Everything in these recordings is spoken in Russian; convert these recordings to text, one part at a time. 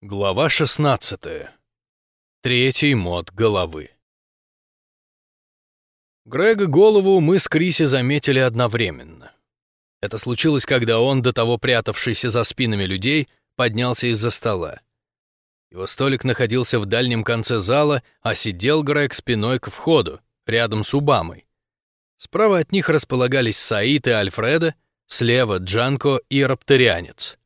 Глава 16. Третий мод головы. Грега голову мы с Криси заметили одновременно. Это случилось, когда он, до того прятавшийся за спинами людей, поднялся из-за стола. Его столик находился в дальнем конце зала, а сидел Грег спиной к входу, рядом с Убамой. Справа от них располагались Саид и Альфреда, слева Джанко и Рапторианец.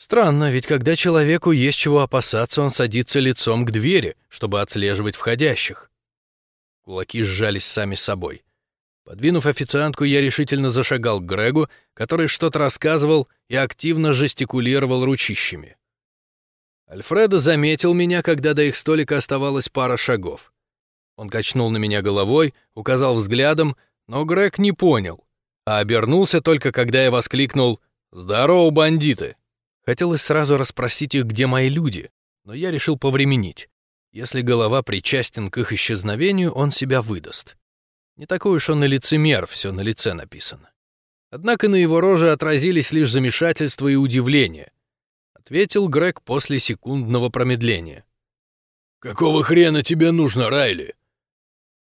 Странно, ведь когда человеку есть чего опасаться, он садится лицом к двери, чтобы отслеживать входящих. Кулаки сжались сами собой. Подвинув официантку, я решительно зашагал к Грегу, который что-то рассказывал и активно жестикулировал ручищами. Альфредо заметил меня, когда до их столика оставалось пара шагов. Он качнул на меня головой, указал взглядом, но Грег не понял, а обернулся только, когда я воскликнул «Здорово, бандиты!» Хотелось сразу расспросить их, где мои люди, но я решил повременить. Если голова причастен к их исчезновению, он себя выдаст. Не такой уж он и лицемер, все на лице написано. Однако на его роже отразились лишь замешательство и удивление. Ответил Грег после секундного промедления. «Какого хрена тебе нужно, Райли?»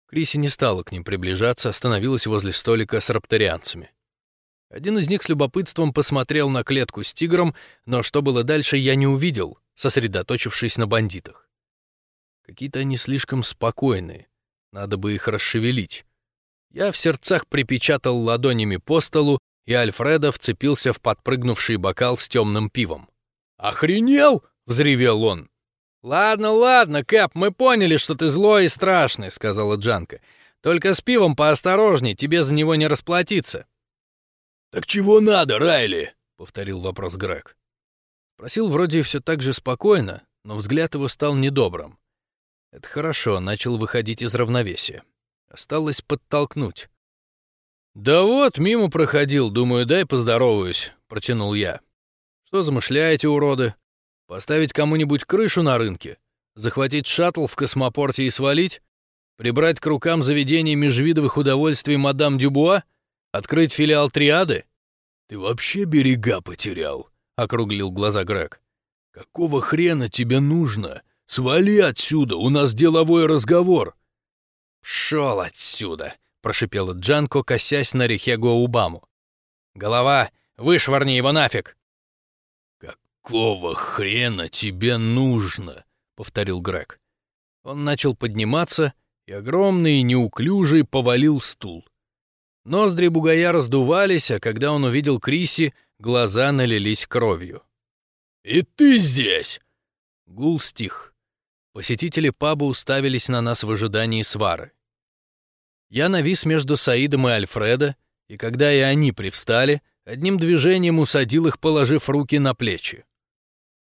Криси не стала к ним приближаться, остановилась возле столика с рапторианцами. Один из них с любопытством посмотрел на клетку с тигром, но что было дальше, я не увидел, сосредоточившись на бандитах. Какие-то они слишком спокойные, надо бы их расшевелить. Я в сердцах припечатал ладонями по столу, и Альфреда вцепился в подпрыгнувший бокал с темным пивом. «Охренел!» — взревел он. «Ладно, ладно, Кэп, мы поняли, что ты злой и страшный», — сказала Джанка. «Только с пивом поосторожней, тебе за него не расплатиться». «Так чего надо, Райли?» — повторил вопрос Грег. Просил вроде все так же спокойно, но взгляд его стал недобрым. Это хорошо, начал выходить из равновесия. Осталось подтолкнуть. «Да вот, мимо проходил, думаю, дай поздороваюсь», — протянул я. «Что замышляете, уроды? Поставить кому-нибудь крышу на рынке? Захватить шаттл в космопорте и свалить? Прибрать к рукам заведение межвидовых удовольствий мадам Дюбуа? Открыть филиал Триады? Ты вообще берега потерял, округлил глаза Грег. Какого хрена тебе нужно? Свали отсюда, у нас деловой разговор. Шел отсюда, прошипела Джанко, косясь на Рихего Убаму. Голова, вышвырни его нафиг. Какого хрена тебе нужно? повторил Грег. Он начал подниматься, и огромный неуклюжий повалил стул. Ноздри бугая раздувались, а когда он увидел Криси, глаза налились кровью. «И ты здесь!» Гул стих. Посетители паба уставились на нас в ожидании свары. Я навис между Саидом и Альфредо, и когда и они привстали, одним движением усадил их, положив руки на плечи.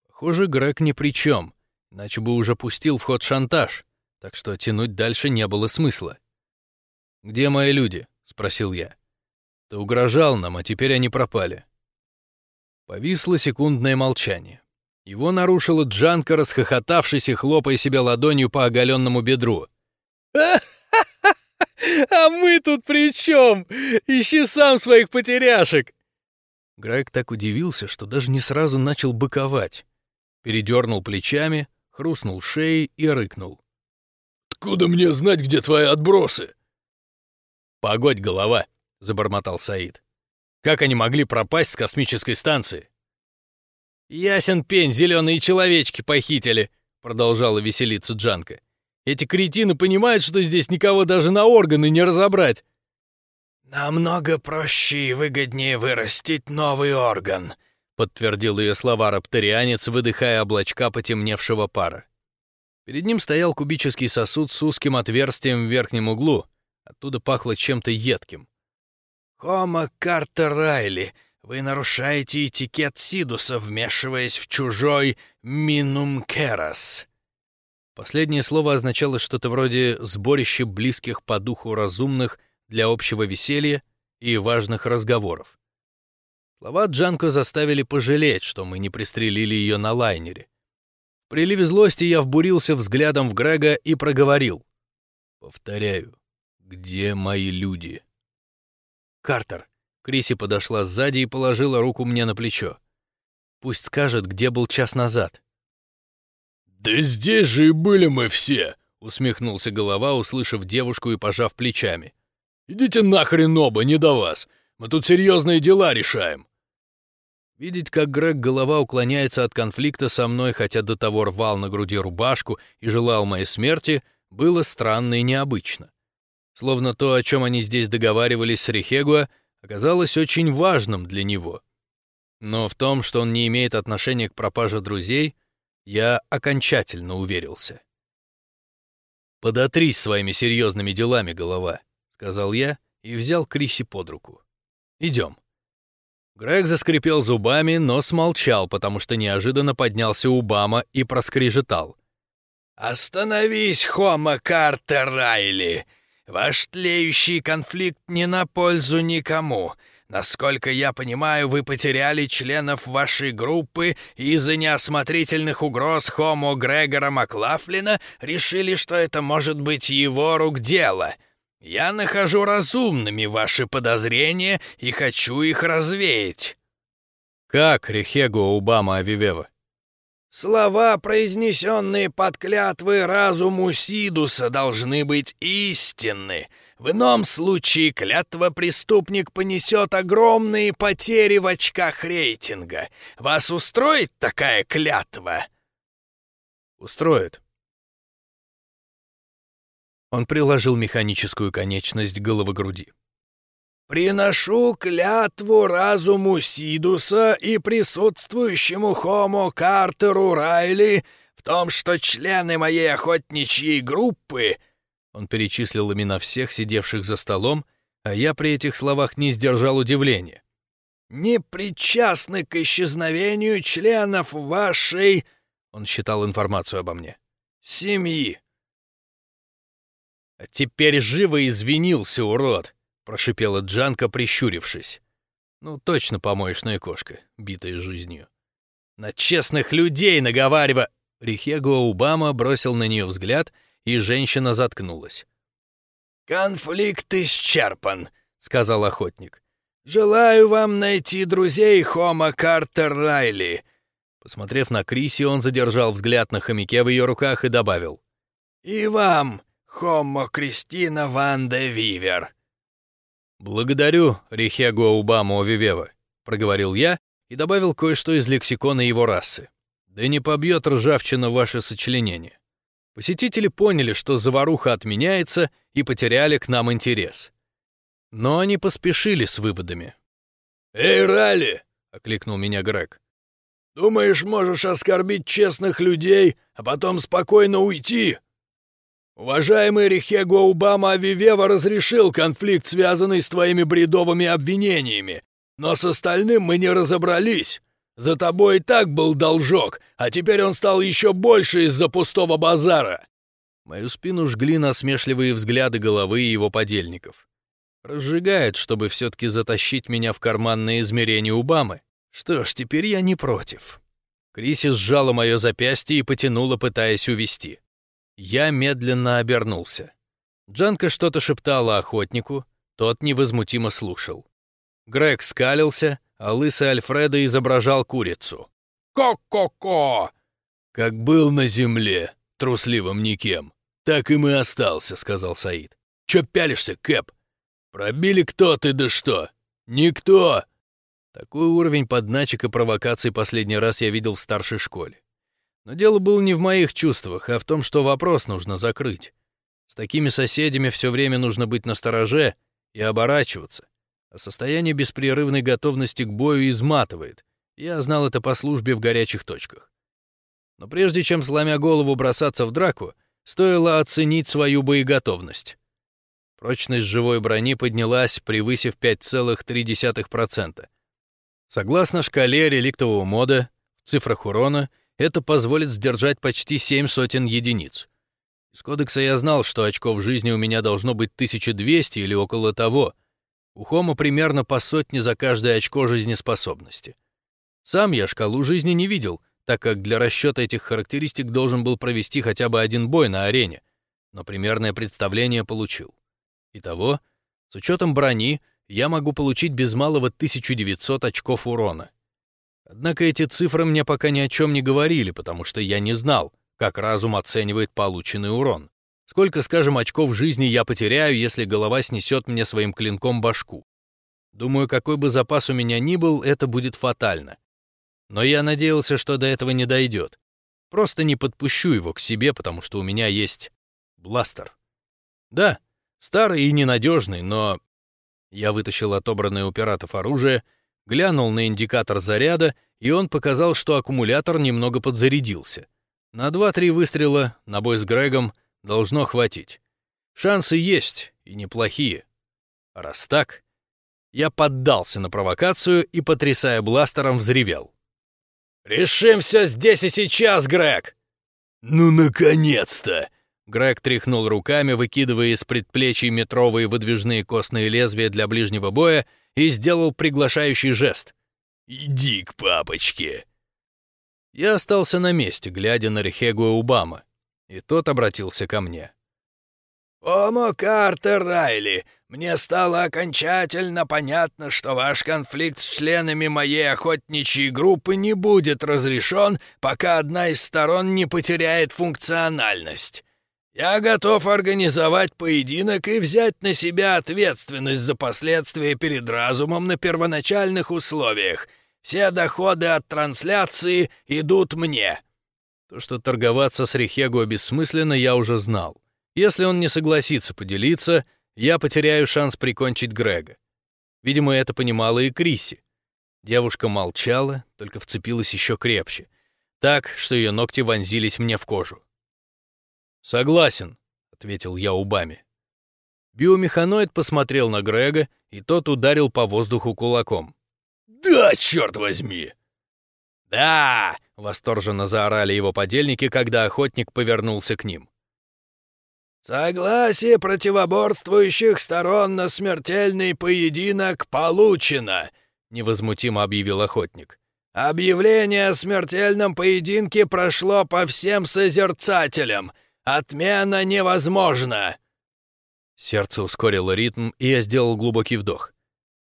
Похоже, Грег ни при чем, иначе бы уже пустил в ход шантаж, так что тянуть дальше не было смысла. «Где мои люди?» — спросил я. «Ты угрожал нам, а теперь они пропали». Повисло секундное молчание. Его нарушила Джанка, расхохотавшись и хлопая себя ладонью по оголенному бедру. «А мы тут при чем? Ищи сам своих потеряшек!» Грег так удивился, что даже не сразу начал быковать. Передернул плечами, хрустнул шеей и рыкнул. «Откуда мне знать, где твои отбросы?» «Погодь, голова!» — забормотал Саид. «Как они могли пропасть с космической станции?» «Ясен пень, зеленые человечки похитили!» — продолжала веселиться Джанка. «Эти кретины понимают, что здесь никого даже на органы не разобрать!» «Намного проще и выгоднее вырастить новый орган», — подтвердил ее слова рапторианец, выдыхая облачка потемневшего пара. Перед ним стоял кубический сосуд с узким отверстием в верхнем углу, Оттуда пахло чем-то едким. «Хома Картер Райли, вы нарушаете этикет Сидуса, вмешиваясь в чужой Минум Керас». Последнее слово означало что-то вроде сборища близких по духу разумных для общего веселья и важных разговоров. Слова Джанко заставили пожалеть, что мы не пристрелили ее на лайнере. В приливе злости я вбурился взглядом в Грега и проговорил. Повторяю, «Где мои люди?» «Картер!» Криси подошла сзади и положила руку мне на плечо. «Пусть скажет, где был час назад. «Да здесь же и были мы все!» — усмехнулся голова, услышав девушку и пожав плечами. «Идите нахрен оба, не до вас! Мы тут серьезные дела решаем!» Видеть, как Грег голова уклоняется от конфликта со мной, хотя до того рвал на груди рубашку и желал моей смерти, было странно и необычно. Словно то, о чем они здесь договаривались с Рихегуа, оказалось очень важным для него. Но в том, что он не имеет отношения к пропаже друзей, я окончательно уверился. «Подотрись своими серьезными делами, голова», — сказал я и взял Криси под руку. «Идем». Грег заскрипел зубами, но смолчал, потому что неожиданно поднялся Убама и проскрежетал. «Остановись, Хома Картер Райли! Ваш тлеющий конфликт не на пользу никому. Насколько я понимаю, вы потеряли членов вашей группы из-за неосмотрительных угроз Хомо Грегора Маклафлина решили, что это может быть его рук дело. Я нахожу разумными ваши подозрения и хочу их развеять». «Как, Рехего Убама Авивева?» Слова, произнесенные под клятвой разуму Сидуса, должны быть истинны. В ином случае клятва преступник понесет огромные потери в очках рейтинга. Вас устроит такая клятва? Устроит. Он приложил механическую конечность к головогруди. Приношу клятву разуму Сидуса и присутствующему Хомо Картеру Райли в том, что члены моей охотничьей группы...» Он перечислил имена всех, сидевших за столом, а я при этих словах не сдержал удивления. «Не причастны к исчезновению членов вашей...» Он считал информацию обо мне. «Семьи». «А теперь живо извинился, урод!» Прошипела Джанка, прищурившись. «Ну, точно помоечная кошка, битая жизнью». «На честных людей наговаривая!» Рихего Убама бросил на нее взгляд, и женщина заткнулась. «Конфликт исчерпан», — сказал охотник. «Желаю вам найти друзей Хома Картер Райли». Посмотрев на Криси, он задержал взгляд на хомяке в ее руках и добавил. «И вам, Хомо Кристина Ван де Вивер». «Благодарю, Рихего Убаму Вивева», — проговорил я и добавил кое-что из лексикона его расы. «Да не побьет ржавчина ваше сочленение». Посетители поняли, что заваруха отменяется, и потеряли к нам интерес. Но они поспешили с выводами. «Эй, Ралли!» — окликнул меня Грег. «Думаешь, можешь оскорбить честных людей, а потом спокойно уйти?» Уважаемый Рихего Убама Авивева разрешил конфликт, связанный с твоими бредовыми обвинениями, но с остальным мы не разобрались. За тобой и так был должок, а теперь он стал еще больше из-за пустого базара». Мою спину жгли насмешливые взгляды головы и его подельников. Разжигает, чтобы все-таки затащить меня в карманное измерение Убамы. Что ж, теперь я не против. Криси сжала мое запястье и потянула, пытаясь увести. Я медленно обернулся. Джанка что-то шептала охотнику, тот невозмутимо слушал. Грег скалился, а лысый Альфреда изображал курицу. «Ко-ко-ко!» «Как был на земле, трусливым никем, так и мы остался», — сказал Саид. «Чё пялишься, Кэп? Пробили кто ты да что? Никто!» Такой уровень подначек и провокаций последний раз я видел в старшей школе. Но дело было не в моих чувствах, а в том, что вопрос нужно закрыть. С такими соседями все время нужно быть настороже и оборачиваться. А состояние беспрерывной готовности к бою изматывает. Я знал это по службе в горячих точках. Но прежде чем, сломя голову, бросаться в драку, стоило оценить свою боеготовность. Прочность живой брони поднялась, превысив 5,3%. Согласно шкале реликтового мода, в цифрах урона — это позволит сдержать почти семь сотен единиц. Из кодекса я знал, что очков жизни у меня должно быть 1200 или около того. У Хома примерно по сотне за каждое очко жизнеспособности. Сам я шкалу жизни не видел, так как для расчета этих характеристик должен был провести хотя бы один бой на арене, но примерное представление получил. Итого, с учетом брони, я могу получить без малого 1900 очков урона. Однако эти цифры мне пока ни о чем не говорили, потому что я не знал, как разум оценивает полученный урон. Сколько, скажем, очков жизни я потеряю, если голова снесет мне своим клинком башку? Думаю, какой бы запас у меня ни был, это будет фатально. Но я надеялся, что до этого не дойдет. Просто не подпущу его к себе, потому что у меня есть бластер. Да, старый и ненадежный, но... Я вытащил отобранное у пиратов оружие, глянул на индикатор заряда, и он показал, что аккумулятор немного подзарядился. На два-три выстрела на бой с Грегом должно хватить. Шансы есть, и неплохие. раз так, я поддался на провокацию и, потрясая бластером, взревел. «Решим все здесь и сейчас, Грег!» «Ну, наконец-то!» Грег тряхнул руками, выкидывая из предплечий метровые выдвижные костные лезвия для ближнего боя и сделал приглашающий жест. «Иди к папочке!» Я остался на месте, глядя на Рихегуа Убама, и тот обратился ко мне. «Омо Картер Райли, мне стало окончательно понятно, что ваш конфликт с членами моей охотничьей группы не будет разрешен, пока одна из сторон не потеряет функциональность. Я готов организовать поединок и взять на себя ответственность за последствия перед разумом на первоначальных условиях. Все доходы от трансляции идут мне». То, что торговаться с Рихего бессмысленно, я уже знал. Если он не согласится поделиться, я потеряю шанс прикончить Грега. Видимо, это понимала и Криси. Девушка молчала, только вцепилась еще крепче, так, что ее ногти вонзились мне в кожу. «Согласен», — ответил я убами. Биомеханоид посмотрел на Грега, и тот ударил по воздуху кулаком. «Да, черт возьми!» «Да!» — восторженно заорали его подельники, когда охотник повернулся к ним. «Согласие противоборствующих сторон на смертельный поединок получено», — невозмутимо объявил охотник. «Объявление о смертельном поединке прошло по всем созерцателям. Отмена невозможна!» Сердце ускорило ритм, и я сделал глубокий вдох.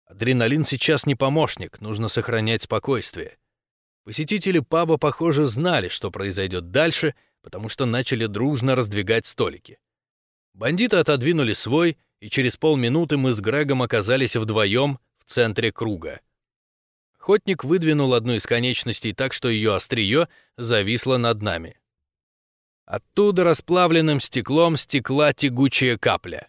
Адреналин сейчас не помощник, нужно сохранять спокойствие. Посетители паба, похоже, знали, что произойдет дальше, потому что начали дружно раздвигать столики. Бандиты отодвинули свой, и через полминуты мы с Грегом оказались вдвоем в центре круга. Охотник выдвинул одну из конечностей так, что ее острие зависло над нами. Оттуда расплавленным стеклом стекла тягучая капля.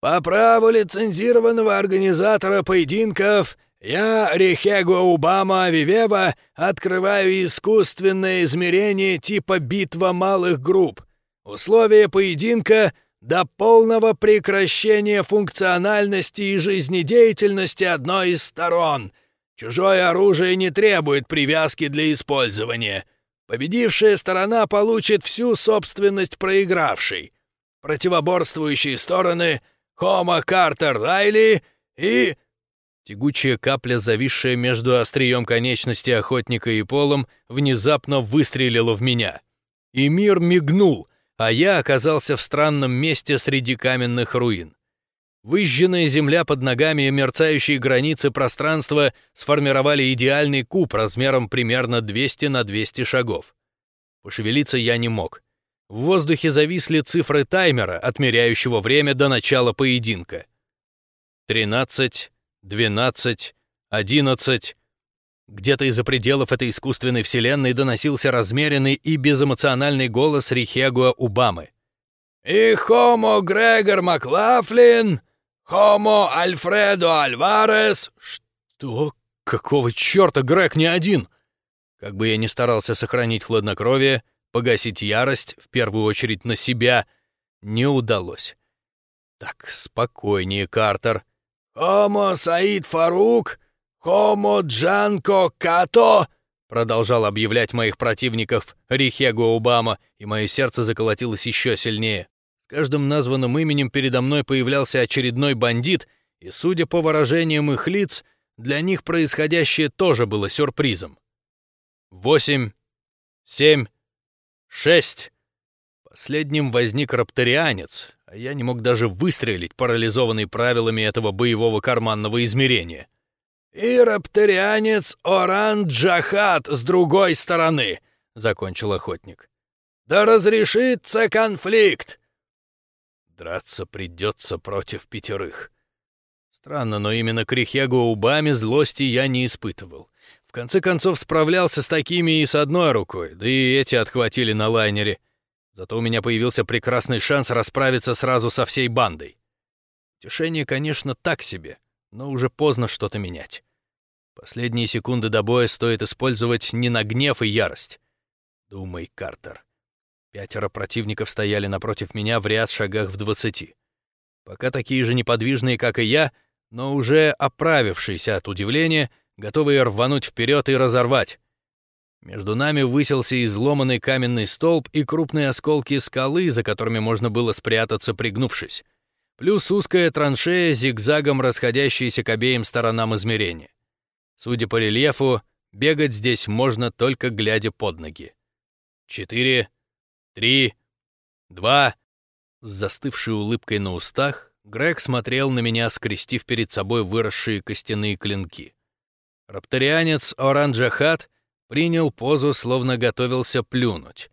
«По праву лицензированного организатора поединков я, Рихего Убама Вивева, открываю искусственное измерение типа битва малых групп. Условия поединка — до полного прекращения функциональности и жизнедеятельности одной из сторон. Чужое оружие не требует привязки для использования. Победившая сторона получит всю собственность проигравшей. Противоборствующие стороны — Хома Картер Райли и... Тягучая капля, зависшая между острием конечности охотника и полом, внезапно выстрелила в меня. И мир мигнул, а я оказался в странном месте среди каменных руин. Выжженная земля под ногами и мерцающие границы пространства сформировали идеальный куб размером примерно 200 на 200 шагов. Пошевелиться я не мог. В воздухе зависли цифры таймера, отмеряющего время до начала поединка. 13, 12, 11. Где-то из-за пределов этой искусственной вселенной доносился размеренный и безэмоциональный голос Рихегуа Убамы. «И Хомо Грегор Маклафлин!» «Хомо Альфредо Альварес!» «Что? Какого черта Грег не один?» Как бы я ни старался сохранить хладнокровие, погасить ярость, в первую очередь на себя, не удалось. Так, спокойнее, Картер. «Хомо Саид Фарук! Хомо Джанко Като!» продолжал объявлять моих противников Рихего Обама, и мое сердце заколотилось еще сильнее каждым названным именем передо мной появлялся очередной бандит, и, судя по выражениям их лиц, для них происходящее тоже было сюрпризом. Восемь, семь, шесть. Последним возник рапторианец, а я не мог даже выстрелить, парализованный правилами этого боевого карманного измерения. «И рапторианец Оран Джахат с другой стороны», — закончил охотник. Да разрешится конфликт!» Драться придется против пятерых. Странно, но именно к Рихегу Убами злости я не испытывал. В конце концов, справлялся с такими и с одной рукой, да и эти отхватили на лайнере. Зато у меня появился прекрасный шанс расправиться сразу со всей бандой. Тешение, конечно, так себе, но уже поздно что-то менять. Последние секунды до боя стоит использовать не на гнев и ярость. Думай, Картер. Пятеро противников стояли напротив меня в ряд шагах в двадцати. Пока такие же неподвижные, как и я, но уже оправившиеся от удивления, готовые рвануть вперед и разорвать. Между нами высился изломанный каменный столб и крупные осколки скалы, за которыми можно было спрятаться, пригнувшись. Плюс узкая траншея, зигзагом расходящаяся к обеим сторонам измерения. Судя по рельефу, бегать здесь можно только глядя под ноги. Четыре, три, два. С застывшей улыбкой на устах Грег смотрел на меня, скрестив перед собой выросшие костяные клинки. Рапторианец Оранджахат принял позу, словно готовился плюнуть.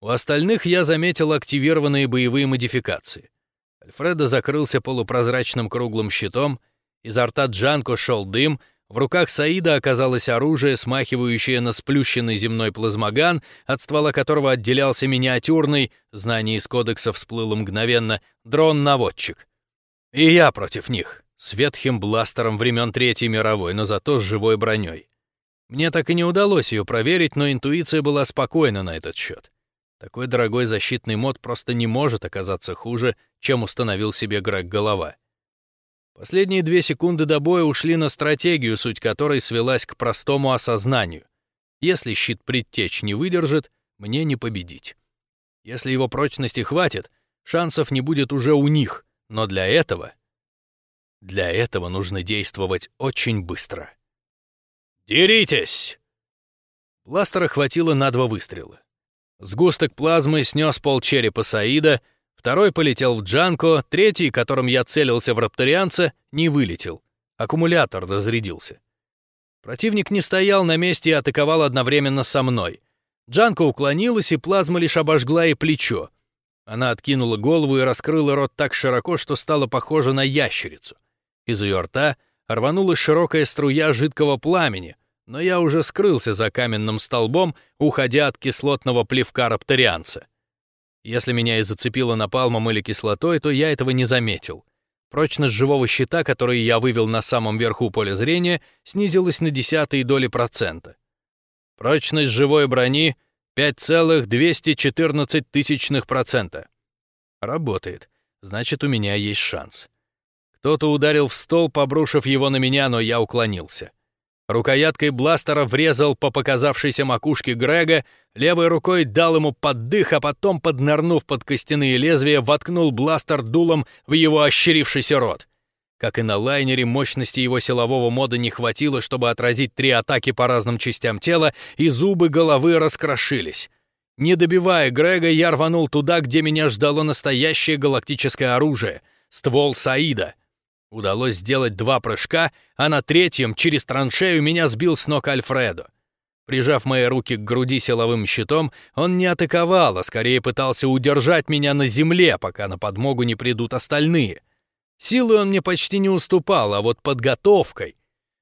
У остальных я заметил активированные боевые модификации. Альфредо закрылся полупрозрачным круглым щитом, изо рта Джанко шел дым, в руках Саида оказалось оружие, смахивающее на сплющенный земной плазмоган, от ствола которого отделялся миниатюрный, знание из кодекса всплыло мгновенно, дрон-наводчик. И я против них, с ветхим бластером времен Третьей мировой, но зато с живой броней. Мне так и не удалось ее проверить, но интуиция была спокойна на этот счет. Такой дорогой защитный мод просто не может оказаться хуже, чем установил себе Грег Голова. Последние две секунды до боя ушли на стратегию, суть которой свелась к простому осознанию. Если щит предтеч не выдержит, мне не победить. Если его прочности хватит, шансов не будет уже у них — но для этого... Для этого нужно действовать очень быстро. «Деритесь!» Бластера хватило на два выстрела. Сгусток плазмы снес пол черепа Саида, второй полетел в Джанко, третий, которым я целился в рапторианца, не вылетел. Аккумулятор разрядился. Противник не стоял на месте и атаковал одновременно со мной. Джанко уклонилась, и плазма лишь обожгла и плечо. Она откинула голову и раскрыла рот так широко, что стала похожа на ящерицу. Из ее рта рванула широкая струя жидкого пламени, но я уже скрылся за каменным столбом, уходя от кислотного плевка рапторианца. Если меня и зацепило напалмом или кислотой, то я этого не заметил. Прочность живого щита, который я вывел на самом верху поля зрения, снизилась на десятые доли процента. Прочность живой брони 5,214 тысячных процента. Работает. Значит, у меня есть шанс. Кто-то ударил в стол, обрушив его на меня, но я уклонился. Рукояткой бластера врезал по показавшейся макушке Грега, левой рукой дал ему поддых, а потом, поднырнув под костяные лезвия, воткнул бластер дулом в его ощерившийся рот. Как и на лайнере, мощности его силового мода не хватило, чтобы отразить три атаки по разным частям тела, и зубы головы раскрошились. Не добивая Грега, я рванул туда, где меня ждало настоящее галактическое оружие — ствол Саида. Удалось сделать два прыжка, а на третьем, через траншею, меня сбил с ног Альфредо. Прижав мои руки к груди силовым щитом, он не атаковал, а скорее пытался удержать меня на земле, пока на подмогу не придут остальные — Силой он мне почти не уступал, а вот подготовкой.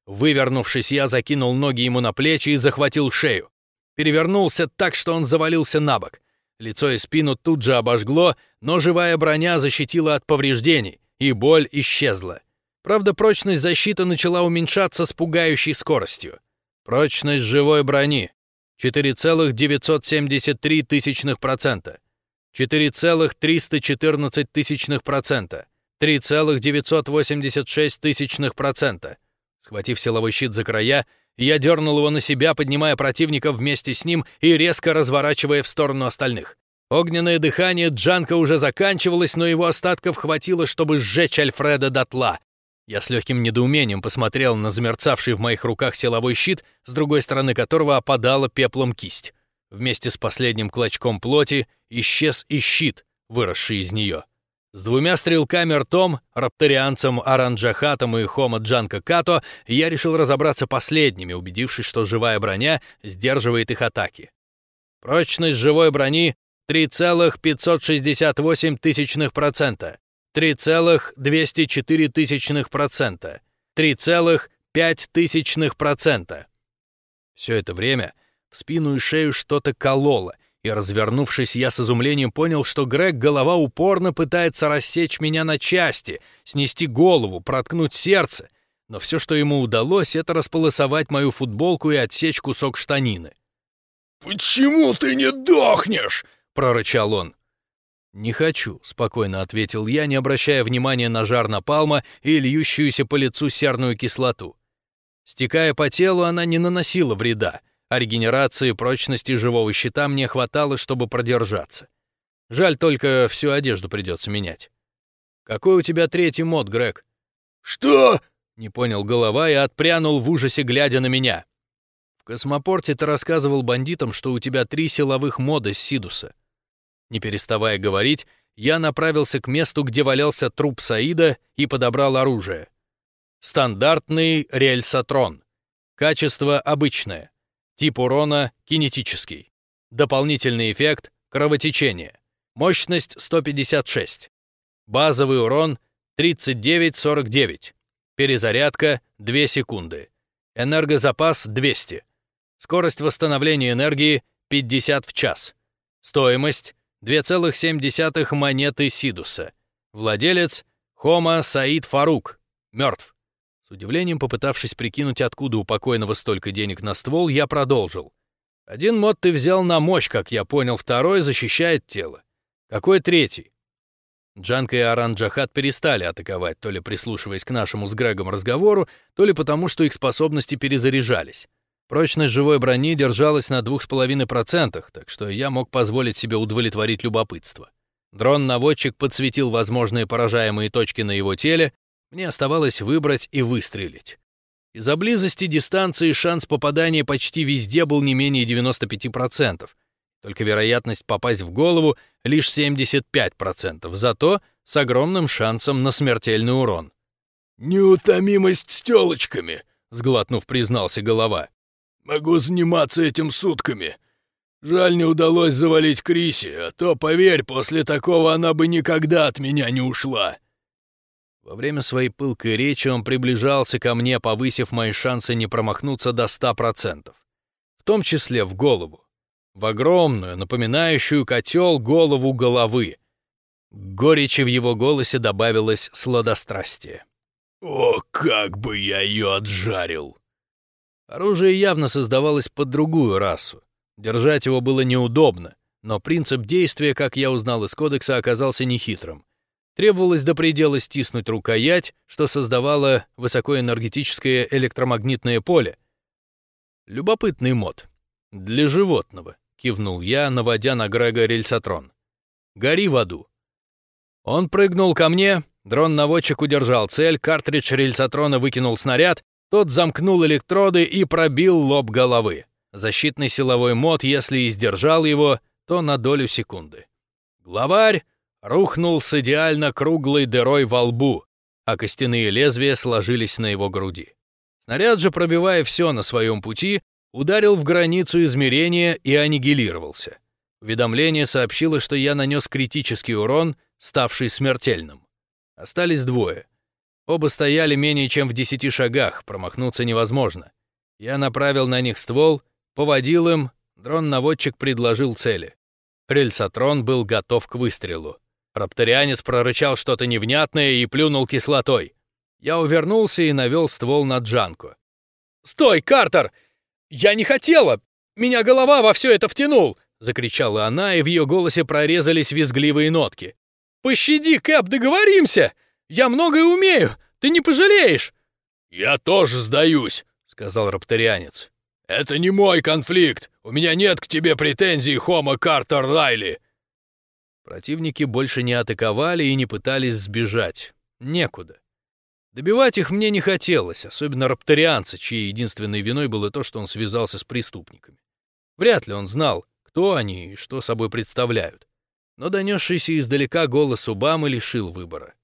Вывернувшись, я закинул ноги ему на плечи и захватил шею. Перевернулся так, что он завалился на бок. Лицо и спину тут же обожгло, но живая броня защитила от повреждений, и боль исчезла. Правда, прочность защиты начала уменьшаться с пугающей скоростью. Прочность живой брони 4,973 тысячных процента. 4,314 тысячных процента. 3,986%. Схватив силовой щит за края, я дернул его на себя, поднимая противника вместе с ним и резко разворачивая в сторону остальных. Огненное дыхание Джанка уже заканчивалось, но его остатков хватило, чтобы сжечь Альфреда дотла. Я с легким недоумением посмотрел на замерцавший в моих руках силовой щит, с другой стороны которого опадала пеплом кисть. Вместе с последним клочком плоти исчез и щит, выросший из нее. С двумя стрелками ртом, рапторианцем Аранджахатом и Хома Джанка Като, я решил разобраться последними, убедившись, что живая броня сдерживает их атаки. Прочность живой брони 3,568 тысячных процента, 3,204 тысячных процента, 3,5 тысячных процента. Все это время в спину и шею что-то кололо, и, развернувшись, я с изумлением понял, что Грег голова упорно пытается рассечь меня на части, снести голову, проткнуть сердце, но все, что ему удалось, это располосовать мою футболку и отсечь кусок штанины. «Почему ты не дохнешь?» — прорычал он. «Не хочу», — спокойно ответил я, не обращая внимания на жар напалма и льющуюся по лицу серную кислоту. Стекая по телу, она не наносила вреда, а регенерации прочности живого щита мне хватало, чтобы продержаться. Жаль только, всю одежду придется менять. «Какой у тебя третий мод, Грег?» «Что?» — не понял голова и отпрянул в ужасе, глядя на меня. «В космопорте ты рассказывал бандитам, что у тебя три силовых мода с Сидуса. Не переставая говорить, я направился к месту, где валялся труп Саида, и подобрал оружие. Стандартный рельсотрон. Качество обычное. Тип урона кинетический. Дополнительный эффект кровотечение. Мощность 156. Базовый урон 39-49. Перезарядка 2 секунды. Энергозапас 200. Скорость восстановления энергии 50 в час. Стоимость 2,7 монеты Сидуса. Владелец — Хома Саид Фарук. Мертв. С удивлением попытавшись прикинуть, откуда у покойного столько денег на ствол, я продолжил. Один мод ты взял на мощь, как я понял, второй защищает тело. Какой третий? Джанка и Аран Джахат перестали атаковать, то ли прислушиваясь к нашему с Грегом разговору, то ли потому, что их способности перезаряжались. Прочность живой брони держалась на 2,5%, так что я мог позволить себе удовлетворить любопытство. Дрон-наводчик подсветил возможные поражаемые точки на его теле, мне оставалось выбрать и выстрелить. Из-за близости дистанции шанс попадания почти везде был не менее 95%, только вероятность попасть в голову лишь 75%, зато с огромным шансом на смертельный урон. «Неутомимость с телочками», — сглотнув, признался голова. Могу заниматься этим сутками. Жаль, не удалось завалить Криси, а то, поверь, после такого она бы никогда от меня не ушла». Во время своей пылкой речи он приближался ко мне, повысив мои шансы не промахнуться до ста процентов. В том числе в голову. В огромную, напоминающую котел голову головы. Горечи в его голосе добавилось сладострастие. «О, как бы я ее отжарил!» Оружие явно создавалось под другую расу. Держать его было неудобно, но принцип действия, как я узнал из кодекса, оказался нехитрым. Требовалось до предела стиснуть рукоять, что создавало высокоэнергетическое электромагнитное поле. Любопытный мод. Для животного, кивнул я, наводя на Грега рельсотрон. Гори в аду. Он прыгнул ко мне, дрон-наводчик удержал цель, картридж рельсотрона выкинул снаряд, тот замкнул электроды и пробил лоб головы. Защитный силовой мод, если и сдержал его, то на долю секунды. Главарь рухнул с идеально круглой дырой во лбу, а костяные лезвия сложились на его груди. Снаряд же, пробивая все на своем пути, ударил в границу измерения и аннигилировался. Уведомление сообщило, что я нанес критический урон, ставший смертельным. Остались двое. Оба стояли менее чем в десяти шагах, промахнуться невозможно. Я направил на них ствол, поводил им, дрон-наводчик предложил цели. Рельсотрон был готов к выстрелу. Рапторианец прорычал что-то невнятное и плюнул кислотой. Я увернулся и навел ствол на Джанку. «Стой, Картер! Я не хотела! Меня голова во все это втянул!» — закричала она, и в ее голосе прорезались визгливые нотки. «Пощади, Кэп, договоримся! Я многое умею! Ты не пожалеешь!» «Я тоже сдаюсь», — сказал рапторианец. «Это не мой конфликт. У меня нет к тебе претензий, Хома Картер Райли». Противники больше не атаковали и не пытались сбежать. Некуда. Добивать их мне не хотелось, особенно рапторианца, чьей единственной виной было то, что он связался с преступниками. Вряд ли он знал, кто они и что собой представляют. Но донесшийся издалека голос Убамы лишил выбора.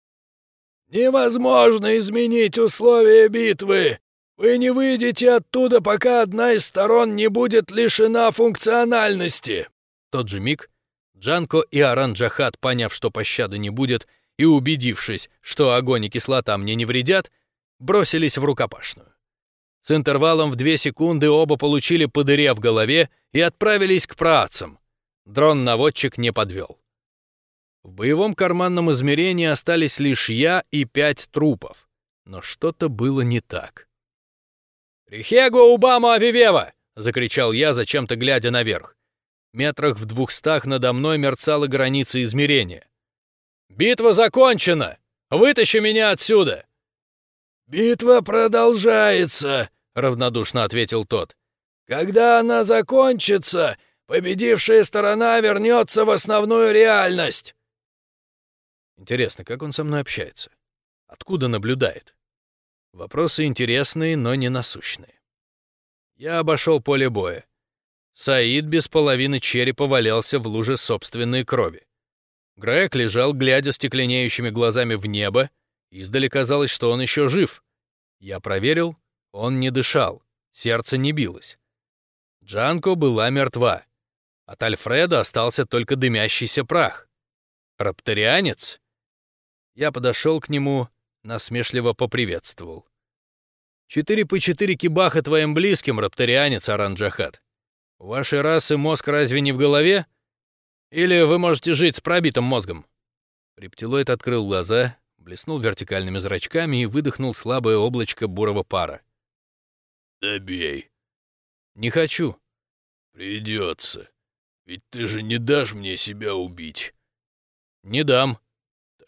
«Невозможно изменить условия битвы! Вы не выйдете оттуда, пока одна из сторон не будет лишена функциональности!» В тот же миг Джанко и Аран Джахат, поняв, что пощады не будет, и убедившись, что огонь и кислота мне не вредят, бросились в рукопашную. С интервалом в две секунды оба получили по дыре в голове и отправились к праотцам. Дрон-наводчик не подвел. В боевом карманном измерении остались лишь я и пять трупов. Но что-то было не так. «Рихего Убама Авивева!» — закричал я, зачем-то глядя наверх. Метрах в двухстах надо мной мерцала граница измерения. «Битва закончена! Вытащи меня отсюда!» «Битва продолжается!» — равнодушно ответил тот. «Когда она закончится, победившая сторона вернется в основную реальность!» Интересно, как он со мной общается? Откуда наблюдает? Вопросы интересные, но не насущные. Я обошел поле боя. Саид без половины черепа валялся в луже собственной крови. Грег лежал, глядя стекленеющими глазами в небо, издали казалось, что он еще жив. Я проверил, он не дышал, сердце не билось. Джанко была мертва. От Альфреда остался только дымящийся прах. Рапторианец? Я подошел к нему, насмешливо поприветствовал. «Четыре по четыре кибаха твоим близким, рапторианец Аранджахат. У вашей расы мозг разве не в голове? Или вы можете жить с пробитым мозгом?» Рептилоид открыл глаза, блеснул вертикальными зрачками и выдохнул слабое облачко бурого пара. «Добей». «Не хочу». «Придется. Ведь ты же не дашь мне себя убить». «Не дам».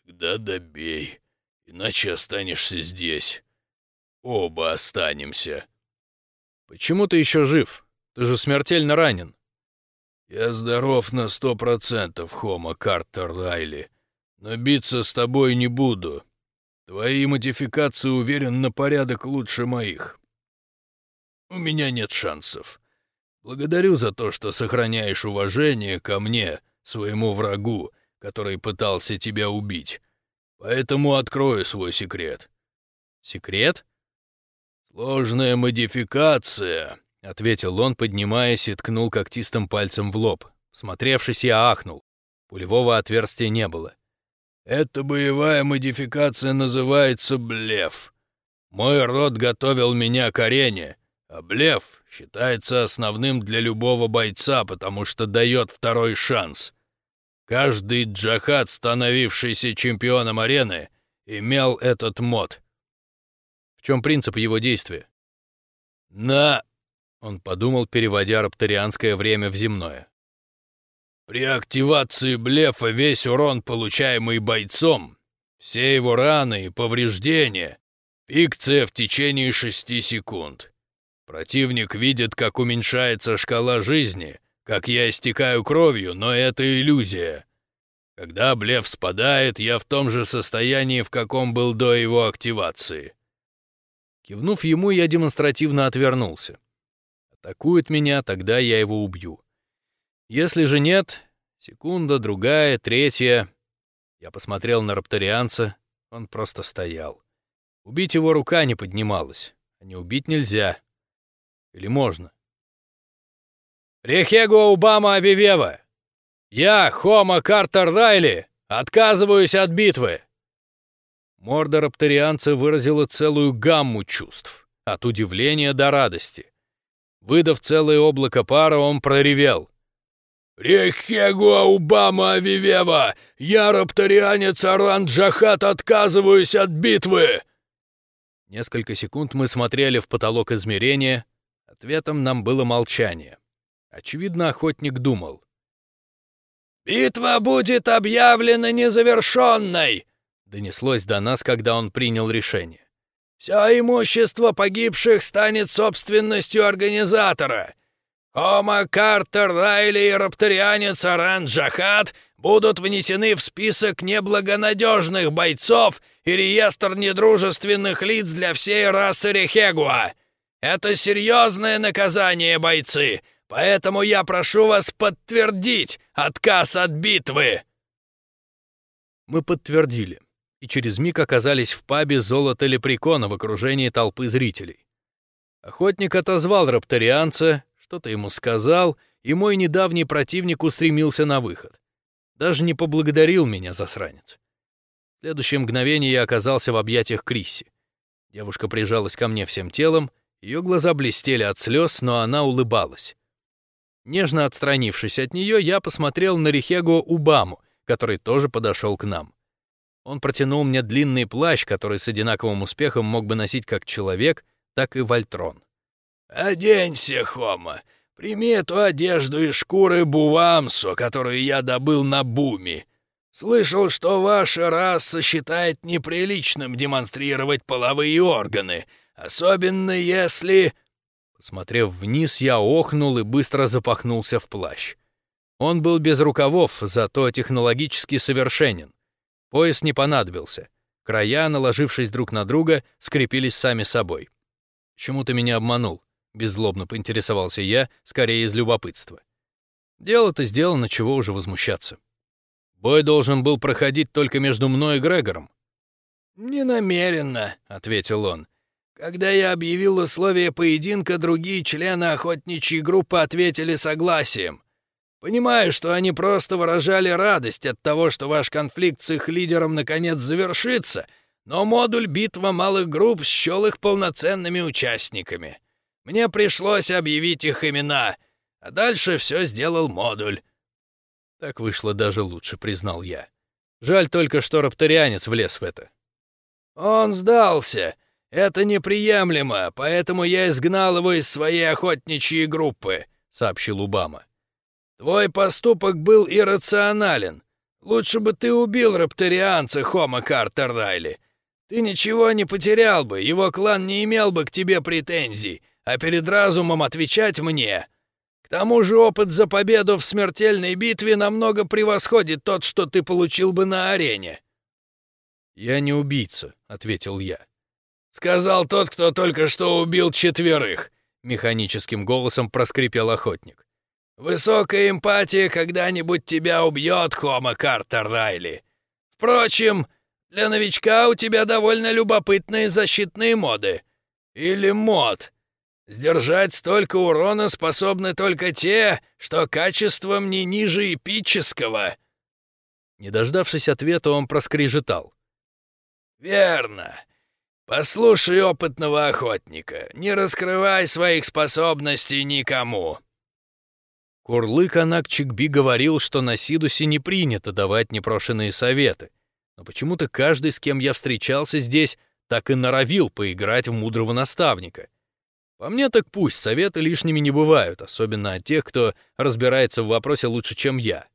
«Тогда добей, иначе останешься здесь. Оба останемся». «Почему ты еще жив? Ты же смертельно ранен». «Я здоров на сто процентов, Хома Картер Райли, но биться с тобой не буду. Твои модификации, уверен, на порядок лучше моих. У меня нет шансов. Благодарю за то, что сохраняешь уважение ко мне, своему врагу, который пытался тебя убить. Поэтому открою свой секрет». «Секрет?» «Сложная модификация», — ответил он, поднимаясь и ткнул когтистым пальцем в лоб. Смотревшись, я ахнул. Пулевого отверстия не было. «Эта боевая модификация называется блеф. Мой род готовил меня к арене, а блеф считается основным для любого бойца, потому что дает второй шанс. Каждый джахад, становившийся чемпионом арены, имел этот мод. В чем принцип его действия? На... Он подумал, переводя рапторианское время в земное. При активации блефа весь урон, получаемый бойцом, все его раны и повреждения, фикция в течение шести секунд. Противник видит, как уменьшается шкала жизни — как я истекаю кровью, но это иллюзия. Когда блеф спадает, я в том же состоянии, в каком был до его активации. Кивнув ему, я демонстративно отвернулся. Атакует меня, тогда я его убью. Если же нет, секунда, другая, третья. Я посмотрел на рапторианца, он просто стоял. Убить его рука не поднималась, а не убить нельзя. Или можно? Рехего Убама Авивева! Я, Хома Картер Райли, отказываюсь от битвы!» Морда рапторианца выразила целую гамму чувств, от удивления до радости. Выдав целое облако пара, он проревел. «Рехего Убама Авивева! Я, рапторианец Аран Джахат, отказываюсь от битвы!» Несколько секунд мы смотрели в потолок измерения, ответом нам было молчание. Очевидно, охотник думал. «Битва будет объявлена незавершенной!» донеслось до нас, когда он принял решение. «Все имущество погибших станет собственностью организатора. Хома Картер, Райли и рапторианец Аран Джахат будут внесены в список неблагонадежных бойцов и реестр недружественных лиц для всей расы Рехегуа. Это серьезное наказание, бойцы, Поэтому я прошу вас подтвердить отказ от битвы!» Мы подтвердили, и через миг оказались в пабе «Золото Лепрекона» в окружении толпы зрителей. Охотник отозвал рапторианца, что-то ему сказал, и мой недавний противник устремился на выход. Даже не поблагодарил меня, засранец. В следующее мгновение я оказался в объятиях Крисси. Девушка прижалась ко мне всем телом, ее глаза блестели от слез, но она улыбалась. Нежно отстранившись от нее, я посмотрел на Рихего Убаму, который тоже подошел к нам. Он протянул мне длинный плащ, который с одинаковым успехом мог бы носить как человек, так и Вольтрон. «Оденься, Хома, прими эту одежду из шкуры Бувамсу, которую я добыл на Буме. Слышал, что ваша раса считает неприличным демонстрировать половые органы, особенно если...» Посмотрев вниз, я охнул и быстро запахнулся в плащ. Он был без рукавов, зато технологически совершенен. Пояс не понадобился. Края, наложившись друг на друга, скрепились сами собой. «Чему ты меня обманул?» — беззлобно поинтересовался я, скорее из любопытства. Дело-то сделано, чего уже возмущаться. Бой должен был проходить только между мной и Грегором. «Не намеренно», — ответил он. «Когда я объявил условия поединка, другие члены охотничьей группы ответили согласием. Понимаю, что они просто выражали радость от того, что ваш конфликт с их лидером наконец завершится, но модуль «Битва малых групп» счел их полноценными участниками. Мне пришлось объявить их имена, а дальше все сделал модуль. Так вышло даже лучше, признал я. Жаль только, что рапторианец влез в это. Он сдался. Это неприемлемо, поэтому я изгнал его из своей охотничьей группы, сообщил Убама. Твой поступок был иррационален. Лучше бы ты убил рапторианца Хома Картер Райли. Ты ничего не потерял бы, его клан не имел бы к тебе претензий, а перед разумом отвечать мне. К тому же опыт за победу в смертельной битве намного превосходит тот, что ты получил бы на арене». «Я не убийца», — ответил я. «Сказал тот, кто только что убил четверых», — механическим голосом проскрипел охотник. «Высокая эмпатия когда-нибудь тебя убьет, Хома Картер Райли. Впрочем, для новичка у тебя довольно любопытные защитные моды. Или мод, Сдержать столько урона способны только те, что качеством не ниже эпического». Не дождавшись ответа, он проскрежетал. «Верно. Послушай опытного охотника. Не раскрывай своих способностей никому». Курлык Анакчикби говорил, что на Сидусе не принято давать непрошенные советы, но почему-то каждый, с кем я встречался здесь, так и норовил поиграть в мудрого наставника — по мне так пусть, советы лишними не бывают, особенно от тех, кто разбирается в вопросе лучше, чем я.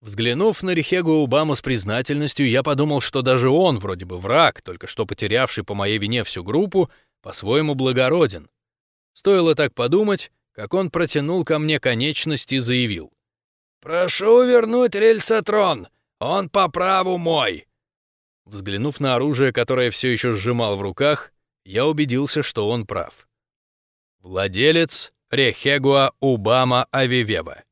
Взглянув на Рихегу Убаму с признательностью, я подумал, что даже он, вроде бы враг, только что потерявший по моей вине всю группу, по-своему благороден. Стоило так подумать, как он протянул ко мне конечность и заявил. «Прошу вернуть рельсотрон, он по праву мой». Взглянув на оружие, которое все еще сжимал в руках, я убедился, что он прав. Владелец Рехегуа Убама Авивева.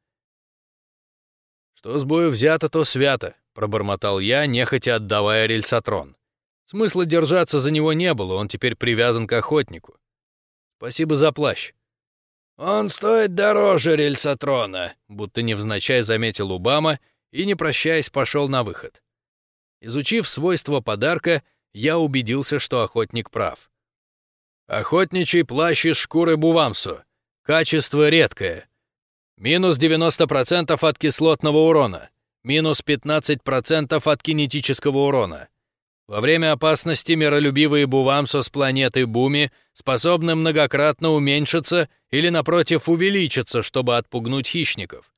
«Что с бою взято, то свято», — пробормотал я, нехотя отдавая рельсотрон. Смысла держаться за него не было, он теперь привязан к охотнику. Спасибо за плащ. «Он стоит дороже рельсотрона», — будто невзначай заметил Убама и, не прощаясь, пошел на выход. Изучив свойства подарка, я убедился, что охотник прав. Охотничий плащ из шкуры бувамсу. Качество редкое. Минус 90% от кислотного урона. Минус 15% от кинетического урона. Во время опасности миролюбивые бувамсо с планеты Буми способны многократно уменьшиться или, напротив, увеличиться, чтобы отпугнуть хищников.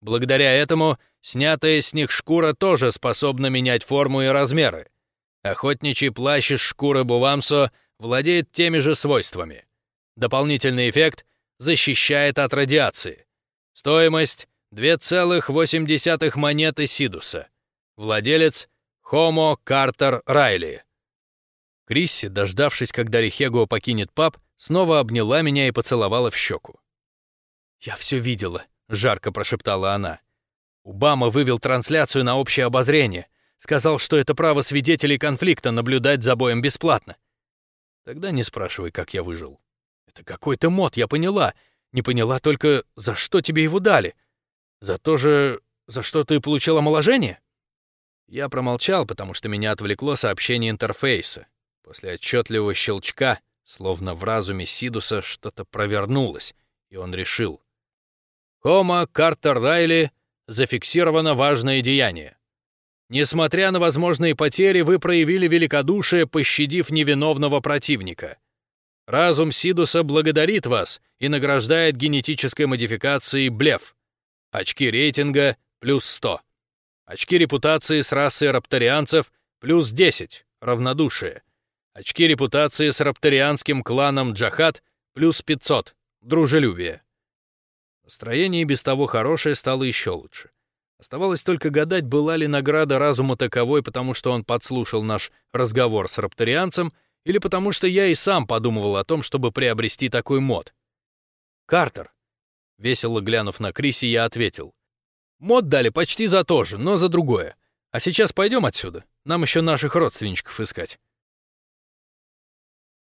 Благодаря этому снятая с них шкура тоже способна менять форму и размеры. Охотничий плащ из шкуры бувамсо владеет теми же свойствами. Дополнительный эффект защищает от радиации. Стоимость 2,8 монеты Сидуса. Владелец Хомо Картер Райли. Крисси, дождавшись, когда Рихего покинет паб, снова обняла меня и поцеловала в щеку. «Я все видела», — жарко прошептала она. Убама вывел трансляцию на общее обозрение. Сказал, что это право свидетелей конфликта наблюдать за боем бесплатно. Тогда не спрашивай, как я выжил. Это какой-то мод, я поняла. Не поняла только, за что тебе его дали. За то же, за что ты получил омоложение?» Я промолчал, потому что меня отвлекло сообщение интерфейса. После отчетливого щелчка, словно в разуме Сидуса, что-то провернулось, и он решил. «Хома Картер Райли зафиксировано важное деяние. Несмотря на возможные потери, вы проявили великодушие, пощадив невиновного противника. Разум Сидуса благодарит вас и награждает генетической модификацией блеф. Очки рейтинга плюс 100. Очки репутации с расой рапторианцев плюс 10, равнодушие. Очки репутации с рапторианским кланом Джахат плюс 500, дружелюбие. Настроение без того хорошее стало еще лучше. Оставалось только гадать, была ли награда разума таковой, потому что он подслушал наш разговор с рапторианцем, или потому что я и сам подумывал о том, чтобы приобрести такой мод. «Картер», — весело глянув на Криси, я ответил. «Мод дали почти за то же, но за другое. А сейчас пойдем отсюда. Нам еще наших родственничков искать».